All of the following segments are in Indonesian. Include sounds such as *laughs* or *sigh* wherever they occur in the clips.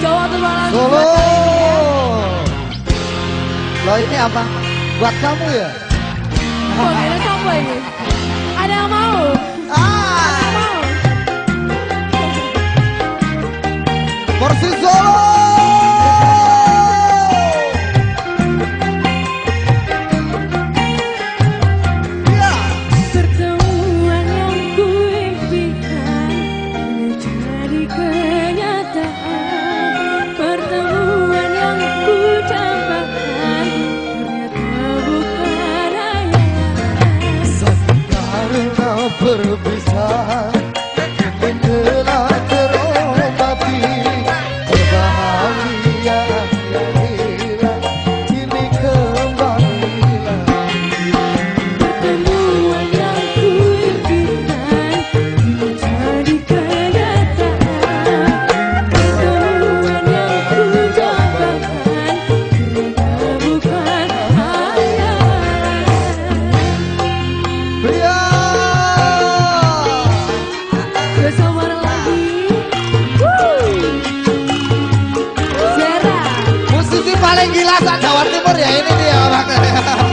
Jawa tuh malah Solo ya. Lo ini apa? Buat kamu ya? Buat kamu ini? Good. paling gila saat Jawa Timur ya ini dia orangnya. *laughs*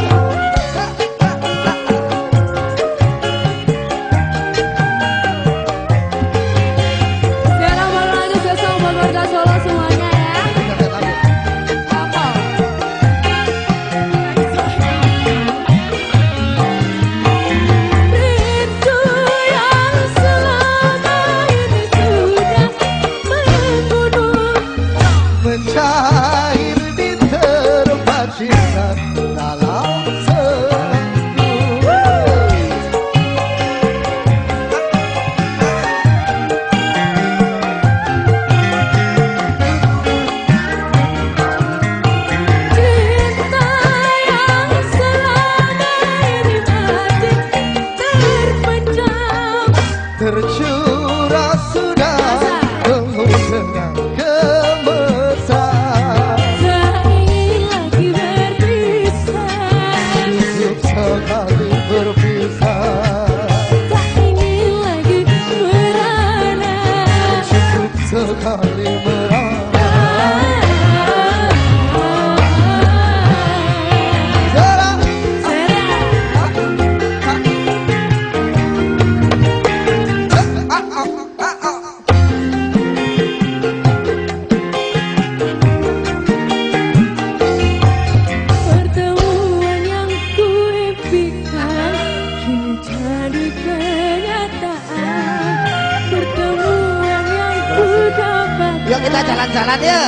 jalan-jalan ya.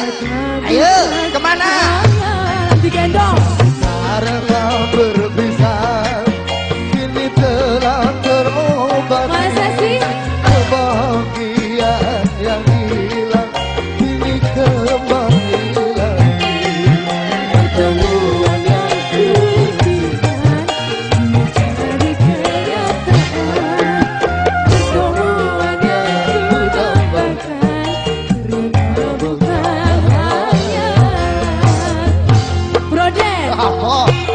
Ayo ke mana? Digendong ha ha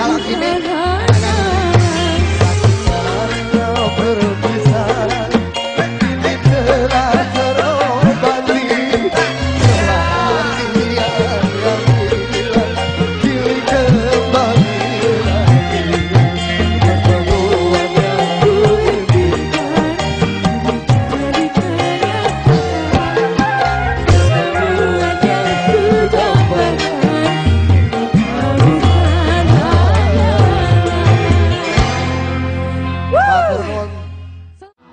Kalau ini.